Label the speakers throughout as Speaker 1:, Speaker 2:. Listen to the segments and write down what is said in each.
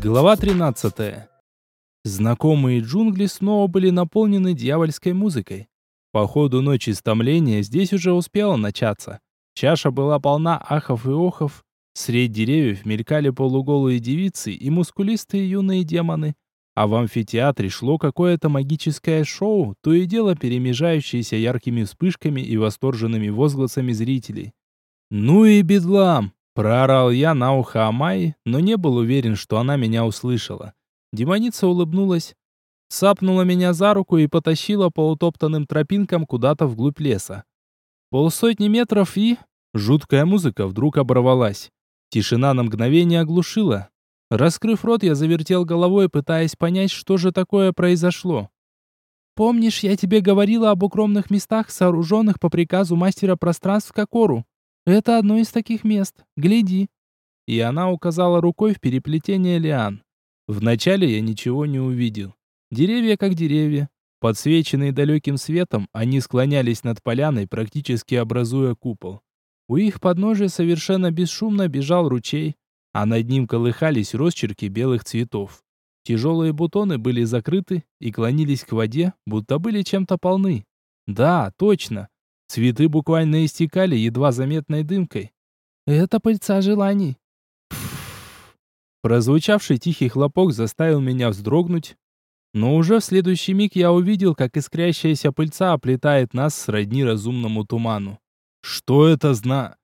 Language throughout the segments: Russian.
Speaker 1: Глава 13. Знакомые джунгли снова были наполнены дьявольской музыкой. По ходу ночи стомления здесь уже успело начаться. Чаша была полна ахов и охов. Средь деревьев мелькали полуголые девицы и мускулистые юные демоны. А в амфитеатре шло какое-то магическое шоу, то и дело перемежающееся яркими вспышками и восторженными возгласами зрителей. «Ну и бедлам!» Проорал я на ухо Амайи, но не был уверен, что она меня услышала. Демоница улыбнулась, сапнула меня за руку и потащила по утоптанным тропинкам куда-то вглубь леса. Полсотни метров и... Жуткая музыка вдруг оборвалась. Тишина на мгновение оглушила. Раскрыв рот, я завертел головой, пытаясь понять, что же такое произошло. «Помнишь, я тебе говорила об укромных местах, сооруженных по приказу мастера пространств Кокору?» Это одно из таких мест. Гляди. И она указала рукой в переплетение лиан. Вначале я ничего не увидел. Деревья как деревья. Подсвеченные далеким светом, они склонялись над поляной, практически образуя купол. У их подножия совершенно бесшумно бежал ручей, а над ним колыхались росчерки белых цветов. Тяжелые бутоны были закрыты и клонились к воде, будто были чем-то полны. Да, точно. Цветы буквально истекали едва заметной дымкой. Это пыльца желаний. Прозвучавший тихий хлопок заставил меня вздрогнуть, но уже в следующий миг я увидел, как искрящаяся пыльца оплетает нас сродни разумному туману. Что это зна?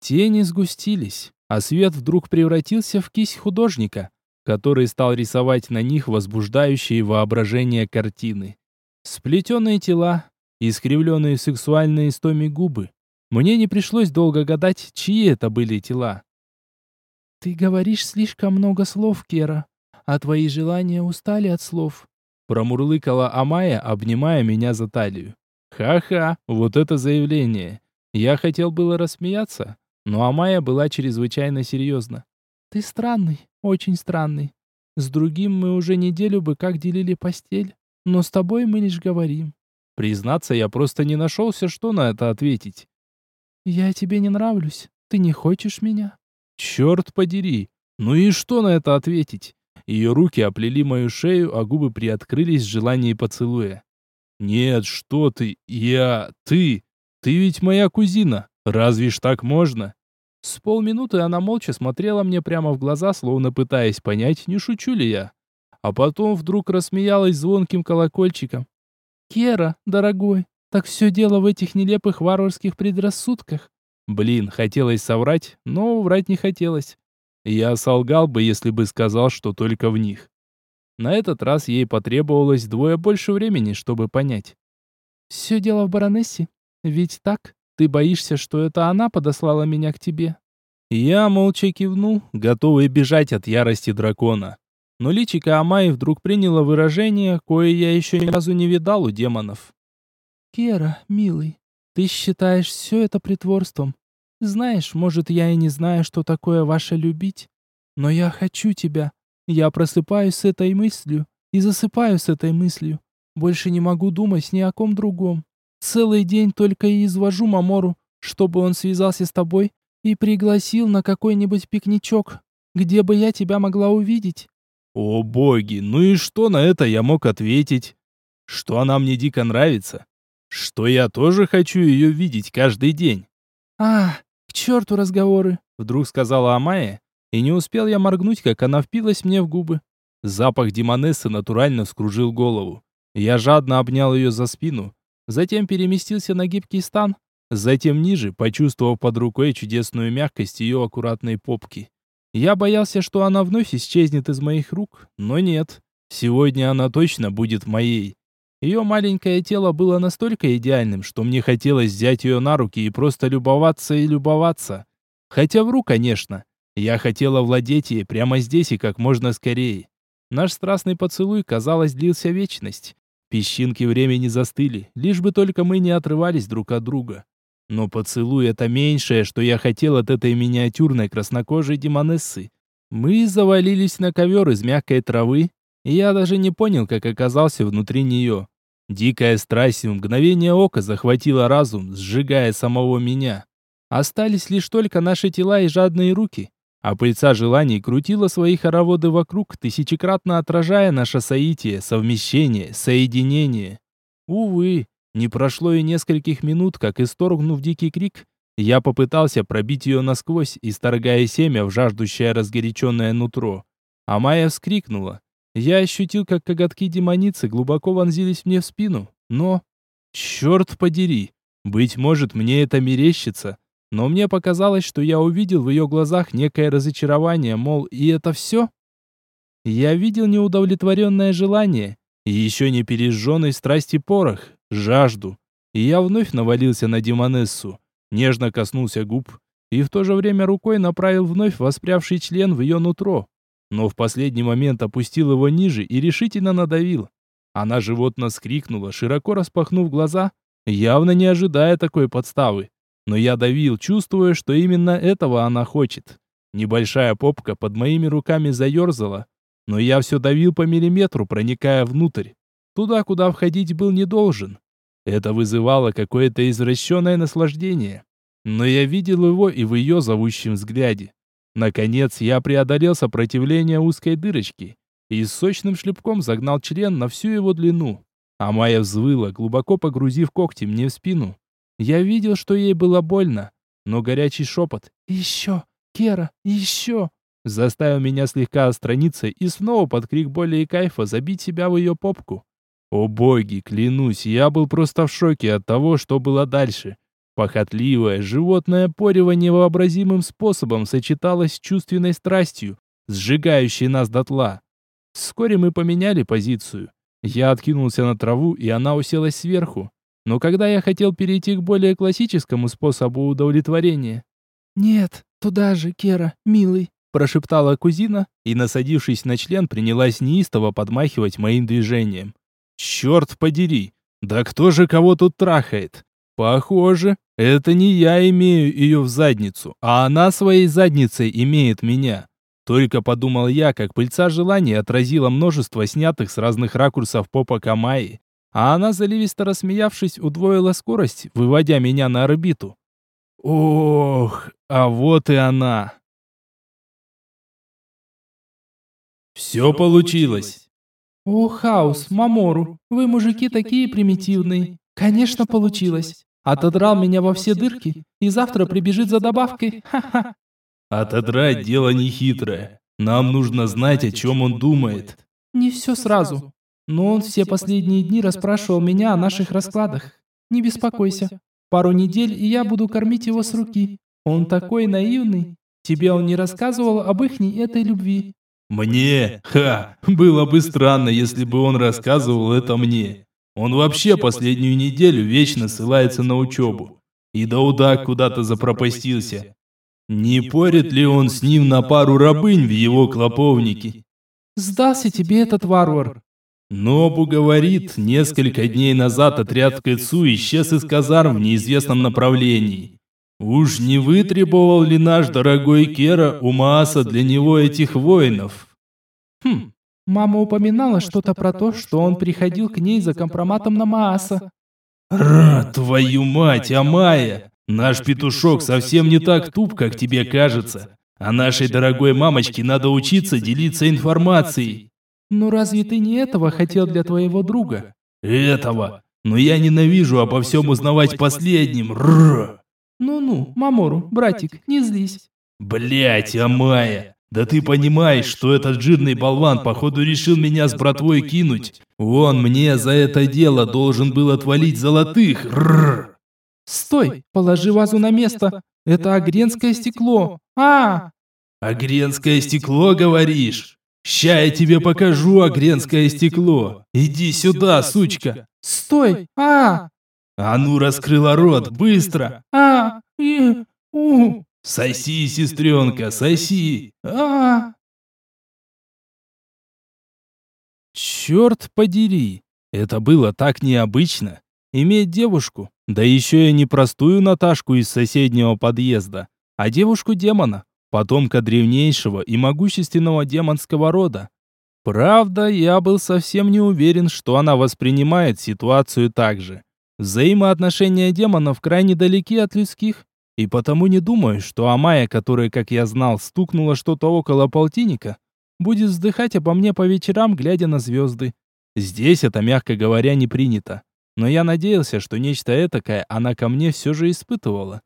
Speaker 1: Тени сгустились, а свет вдруг превратился в кисть художника, который стал рисовать на них возбуждающие воображение картины. Сплетенные тела, искривленные сексуальные истоми губы. Мне не пришлось долго гадать, чьи это были тела. «Ты говоришь слишком много слов, Кера, а твои желания устали от слов», промурлыкала Амая, обнимая меня за талию. «Ха-ха, вот это заявление!» Я хотел было рассмеяться, но Амая была чрезвычайно серьезна. «Ты странный, очень странный. С другим мы уже неделю бы как делили постель, но с тобой мы лишь говорим. Признаться, я просто не нашелся, что на это ответить. «Я тебе не нравлюсь. Ты не хочешь меня?» «Черт подери! Ну и что на это ответить?» Ее руки оплели мою шею, а губы приоткрылись в желании поцелуя. «Нет, что ты? Я... Ты... Ты ведь моя кузина. Разве ж так можно?» С полминуты она молча смотрела мне прямо в глаза, словно пытаясь понять, не шучу ли я. А потом вдруг рассмеялась звонким колокольчиком. Кера, дорогой, так все дело в этих нелепых варварских предрассудках. Блин, хотелось соврать, но врать не хотелось. Я солгал бы, если бы сказал, что только в них. На этот раз ей потребовалось двое больше времени, чтобы понять. «Все дело в баронессе. Ведь так? Ты боишься, что это она подослала меня к тебе?» Я молча кивнул, готовый бежать от ярости дракона но личико Амаи вдруг приняло выражение, кое я еще ни разу не видал у демонов. «Кера, милый, ты считаешь все это притворством. Знаешь, может, я и не знаю, что такое ваше любить, но я хочу тебя. Я просыпаюсь с этой мыслью и засыпаю с этой мыслью. Больше не могу думать ни о ком другом. Целый день только и извожу Мамору, чтобы он связался с тобой и пригласил на какой-нибудь пикничок, где бы я тебя могла увидеть. О боги, ну и что на это я мог ответить? Что она мне дико нравится? Что я тоже хочу ее видеть каждый день? А, к черту разговоры, вдруг сказала Амая, и не успел я моргнуть, как она впилась мне в губы. Запах демонессы натурально вскружил голову. Я жадно обнял ее за спину, затем переместился на гибкий стан, затем ниже, почувствовав под рукой чудесную мягкость ее аккуратной попки. Я боялся, что она вновь исчезнет из моих рук, но нет. Сегодня она точно будет моей. Ее маленькое тело было настолько идеальным, что мне хотелось взять ее на руки и просто любоваться и любоваться. Хотя вру, конечно. Я хотела владеть ей прямо здесь и как можно скорее. Наш страстный поцелуй, казалось, длился вечность. Песчинки времени застыли, лишь бы только мы не отрывались друг от друга. Но поцелуй — это меньшее, что я хотел от этой миниатюрной краснокожей демонессы. Мы завалились на ковер из мягкой травы, и я даже не понял, как оказался внутри нее. Дикая страсть в мгновение ока захватила разум, сжигая самого меня. Остались лишь только наши тела и жадные руки. а пыльца желаний крутила свои хороводы вокруг, тысячекратно отражая наше соитие, совмещение, соединение. Увы, не прошло и нескольких минут, как исторгнув дикий крик, я попытался пробить ее насквозь, исторгая семя в жаждущее разгоряченное нутро. А Майя вскрикнула. Я ощутил, как коготки демоницы глубоко вонзились мне в спину, но... Черт подери! Быть может, мне это мерещится, но мне показалось, что я увидел в ее глазах некое разочарование, мол, и это все? Я видел неудовлетворенное желание, и еще не пережженный страсти порох, жажду. И я вновь навалился на демонессу, нежно коснулся губ и в то же время рукой направил вновь воспрявший член в ее нутро. Но в последний момент опустил его ниже и решительно надавил. Она животно скрикнула, широко распахнув глаза, явно не ожидая такой подставы. Но я давил, чувствуя, что именно этого она хочет. Небольшая попка под моими руками заерзала, но я все давил по миллиметру, проникая внутрь. Туда, куда входить был не должен. Это вызывало какое-то извращенное наслаждение. Но я видел его и в ее зовущем взгляде. Наконец, я преодолел сопротивление узкой дырочки и с сочным шлепком загнал член на всю его длину. А Майя взвыла, глубоко погрузив когти мне в спину. Я видел, что ей было больно, но горячий шепот «Еще! Кера! Еще!» заставил меня слегка отстраниться и снова под крик боли и кайфа забить себя в ее попку. О боги, клянусь, я был просто в шоке от того, что было дальше. Похотливое, животное порево невообразимым способом сочеталось с чувственной страстью, сжигающей нас дотла. Вскоре мы поменяли позицию. Я откинулся на траву, и она уселась сверху. Но когда я хотел перейти к более классическому способу удовлетворения... «Нет, туда же, Кера, милый», прошептала кузина и, насадившись на член, принялась неистово подмахивать моим движением. Черт подери! Да кто же кого тут трахает? Похоже, это не я имею ее в задницу, а она своей задницей имеет меня. Только подумал я, как пыльца желания отразила множество снятых с разных ракурсов попа Камайи, а она, заливисто рассмеявшись, удвоила скорость, выводя меня на орбиту. Ох, а вот и она.
Speaker 2: Все получилось.
Speaker 3: «О, Хаус, Мамору, вы, мужики, такие примитивные. Конечно, получилось. Отодрал меня во все дырки, и завтра прибежит за добавкой. Ха-ха».
Speaker 2: Отодрать дело нехитрое. Нам нужно знать, о чем он думает.
Speaker 3: Не все сразу. Но он все последние дни расспрашивал меня о наших раскладах. Не беспокойся. Пару недель, и я буду кормить его с руки. Он такой наивный. Тебе он не рассказывал об ихней этой любви.
Speaker 2: Мне? Ха! Было бы странно, если бы он рассказывал это мне. Он вообще последнюю неделю вечно ссылается на учебу. И Даудак куда-то запропастился. Не порит ли он с ним на пару рабынь в его клоповнике?
Speaker 3: Сдался тебе этот варвар.
Speaker 2: Нобу говорит, несколько дней назад отряд Кэцу исчез из казарм в неизвестном направлении. Уж не вытребовал ли наш дорогой Кера у Мааса для него этих воинов?
Speaker 3: Хм, мама упоминала что-то про то, что он приходил к ней за компроматом на Мааса.
Speaker 2: Ра, твою мать, Амая! Наш петушок совсем не так туп, как тебе кажется. А нашей дорогой мамочке надо учиться делиться информацией.
Speaker 3: Ну разве ты не этого хотел для твоего друга?
Speaker 2: Этого. Но я ненавижу обо всем узнавать последним. Рррр.
Speaker 3: Ну-ну, Мамору, братик, не злись.
Speaker 2: Блять, Амая, да ты понимаешь, что этот жирный болван походу решил меня с братвой кинуть. Он мне за это дело должен был отвалить золотых. Рррр.
Speaker 3: Стой, положи вазу на место. Это агренское стекло. А!
Speaker 2: Агренское стекло, говоришь? Ща я тебе покажу агренское стекло. Иди сюда, сучка.
Speaker 3: Стой! А!
Speaker 2: А ну, раскрыла рот, быстро!
Speaker 3: А, и, у.
Speaker 2: Соси, сестренка, соси!
Speaker 3: А.
Speaker 1: Черт подери! Это было так необычно. Иметь девушку, да еще и не простую Наташку из соседнего подъезда, а девушку-демона, потомка древнейшего и могущественного демонского рода. Правда, я был совсем не уверен, что она воспринимает ситуацию так же. Взаимоотношения демонов крайне далеки от людских, И потому не думаю, что Амая, которая, как я знал, стукнула что-то около полтинника, будет вздыхать обо мне по вечерам, глядя на звезды. Здесь это, мягко говоря, не принято. Но я надеялся, что нечто этакое она ко мне все же испытывала.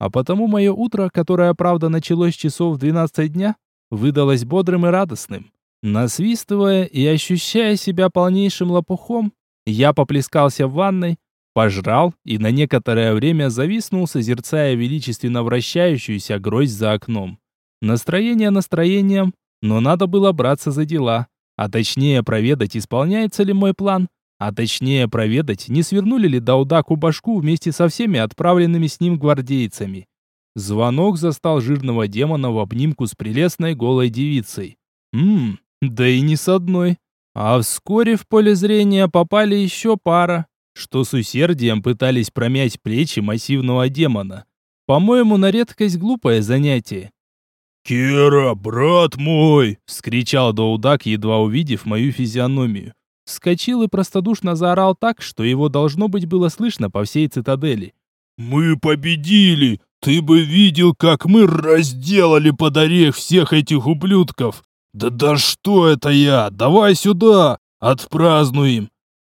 Speaker 1: А потому мое утро, которое, правда, началось часов в 12 дня, выдалось бодрым и радостным. Насвистывая и ощущая себя полнейшим лопухом, я поплескался в ванной, пожрал и на некоторое время зависнул, созерцая величественно вращающуюся гроздь за окном. Настроение настроением, но надо было браться за дела, а точнее проведать, исполняется ли мой план, а точнее проведать, не свернули ли Даудаку башку вместе со всеми отправленными с ним гвардейцами. Звонок застал жирного демона в обнимку с прелестной голой девицей. Ммм, да и не с одной. А вскоре в поле зрения попали еще пара, что с усердием пытались промять плечи массивного демона. По-моему, на редкость глупое занятие.
Speaker 2: «Кера, брат мой!»
Speaker 1: — вскричал Доудак, едва увидев мою физиономию. Вскочил и простодушно заорал так, что его должно быть было слышно по всей цитадели.
Speaker 2: «Мы победили! Ты бы видел, как мы разделали под орех всех этих ублюдков! Да да что это я? Давай сюда! Отпразднуем!»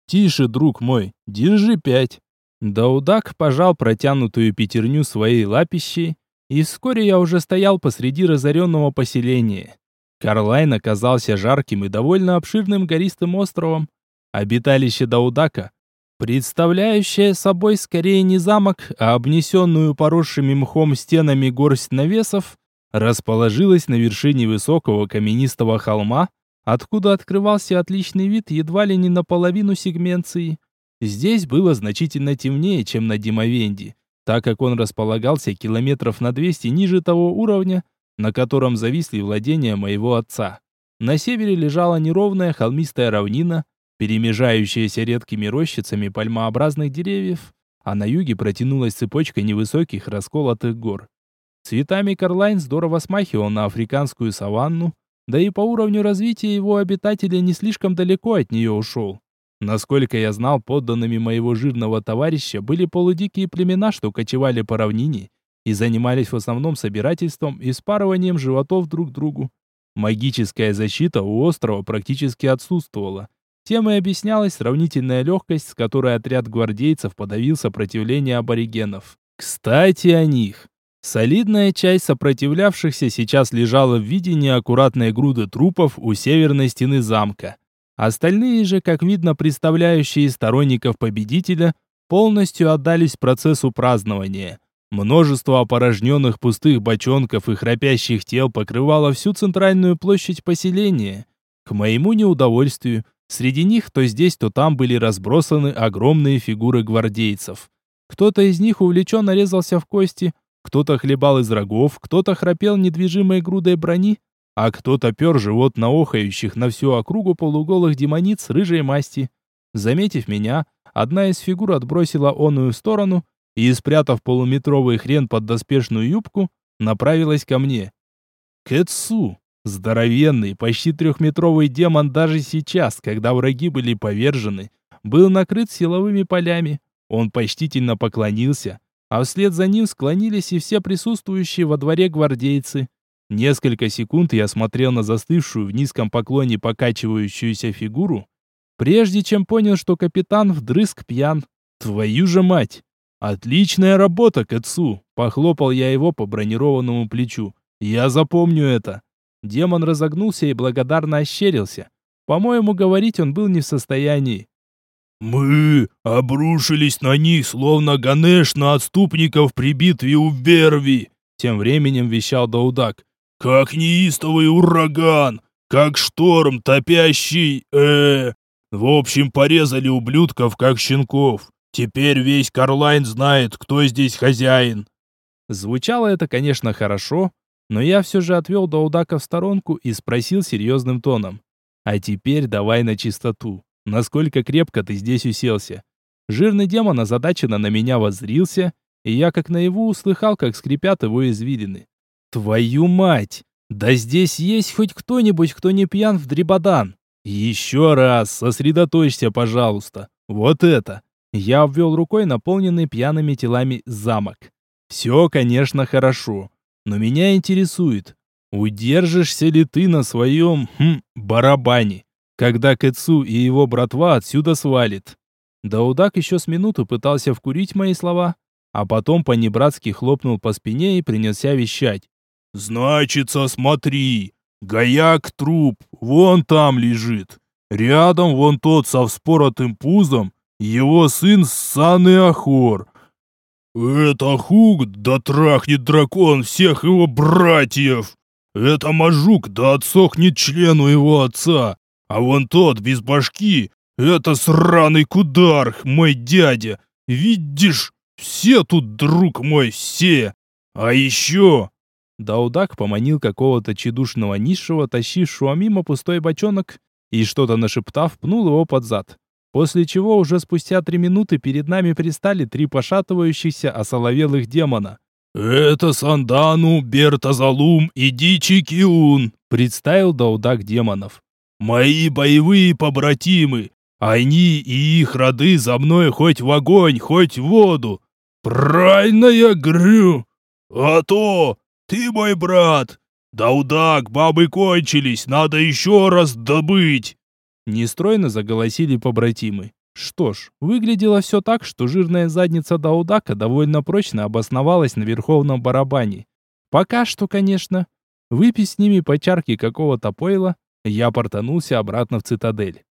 Speaker 1: «Тише, друг мой, держи пять». Даудак пожал протянутую пятерню своей лапищей, и вскоре я уже стоял посреди разоренного поселения. Карлайн оказался жарким и довольно обширным гористым островом. Обиталище Даудака, представляющее собой скорее не замок, а обнесенную поросшими мхом стенами горсть навесов, расположилось на вершине высокого каменистого холма, откуда открывался отличный вид едва ли не наполовину сегменции. Здесь было значительно темнее, чем на Димовенде, так как он располагался километров на 200 ниже того уровня, на котором зависли владения моего отца. На севере лежала неровная холмистая равнина, перемежающаяся редкими рощицами пальмообразных деревьев, а на юге протянулась цепочка невысоких расколотых гор. Цветами Карлайн здорово смахивал на африканскую саванну, да и по уровню развития его обитателя не слишком далеко от нее ушел. Насколько я знал, подданными моего жирного товарища были полудикие племена, что кочевали по равнине и занимались в основном собирательством и спарыванием животов друг другу. Магическая защита у острова практически отсутствовала. Тем и объяснялась сравнительная легкость, с которой отряд гвардейцев подавил сопротивление аборигенов. Кстати, о них. Солидная часть сопротивлявшихся сейчас лежала в виде неаккуратной груды трупов у северной стены замка. Остальные же, как видно, представляющие сторонников победителя, полностью отдались процессу празднования. Множество опорожненных пустых бочонков и храпящих тел покрывало всю центральную площадь поселения. К моему неудовольствию, среди них то здесь, то там были разбросаны огромные фигуры гвардейцев. Кто-то из них увлеченно резался в кости, кто-то хлебал из рогов, кто-то храпел недвижимой грудой брони, а кто-то пер живот на охающих на всю округу полуголых демониц рыжей масти. Заметив меня, одна из фигур отбросила оную сторону и, спрятав полуметровый хрен под доспешную юбку, направилась ко мне. Кэтсу, здоровенный, почти трехметровый демон даже сейчас, когда враги были повержены, был накрыт силовыми полями. Он почтительно поклонился, а вслед за ним склонились и все присутствующие во дворе гвардейцы. Несколько секунд я смотрел на застывшую в низком поклоне покачивающуюся фигуру, прежде чем понял, что капитан вдрызг пьян. Твою же мать! Отличная работа, Кэтсу! Похлопал я его по бронированному плечу. Я запомню это. Демон разогнулся и благодарно ощерился. По-моему, говорить он был не в состоянии.
Speaker 2: «Мы обрушились на них, словно Ганеш на отступников при битве у Верви!»
Speaker 1: Тем временем вещал Даудак.
Speaker 2: «Как неистовый ураган! Как шторм, топящий... э В общем, порезали ублюдков, как щенков. Теперь весь Карлайн знает, кто здесь хозяин».
Speaker 1: Звучало это, конечно, хорошо, но я все же отвел Даудака в сторонку и спросил серьезным тоном. «А теперь давай на чистоту насколько крепко ты здесь уселся. Жирный демон озадаченно на меня воззрился, и я как наяву услыхал, как скрипят его извилины. Твою мать! Да здесь есть хоть кто-нибудь, кто не пьян в дребодан. Еще раз, сосредоточься, пожалуйста. Вот это. Я обвел рукой наполненный пьяными телами замок. Все, конечно, хорошо, но меня интересует, удержишься ли ты на своем, хм, барабане, когда Кэцу и его братва отсюда свалит. Даудак еще с минуту пытался вкурить мои слова, а потом по-небратски хлопнул по спине и принялся вещать.
Speaker 2: «Значится, смотри, гаяк труп, вон там лежит. Рядом вон тот со вспоротым пузом, его сын Саны Ахор. Это Хуг, да трахнет дракон всех его братьев. Это Мажук, да отсохнет члену его отца. А вон тот, без башки, это сраный Кударх, мой дядя. Видишь, все тут, друг мой, все. А еще...»
Speaker 1: Даудак поманил какого-то чедушного низшего, тащившего мимо пустой бочонок, и что-то нашептав, пнул его под зад. После чего уже спустя три минуты перед нами пристали три пошатывающихся осоловелых демона.
Speaker 2: «Это Сандану, Бертазалум и Дичи Киун», —
Speaker 1: представил Даудак демонов.
Speaker 2: «Мои боевые побратимы. Они и их роды за мной хоть в огонь, хоть в воду. Правильно я говорю? А то, ты мой брат. Даудак, бабы кончились, надо еще раз добыть».
Speaker 1: Нестройно заголосили побратимы. Что ж, выглядело все так, что жирная задница Даудака довольно прочно обосновалась на верховном барабане. Пока что, конечно. Выпив с ними по чарке какого-то пойла, я портанулся обратно в цитадель.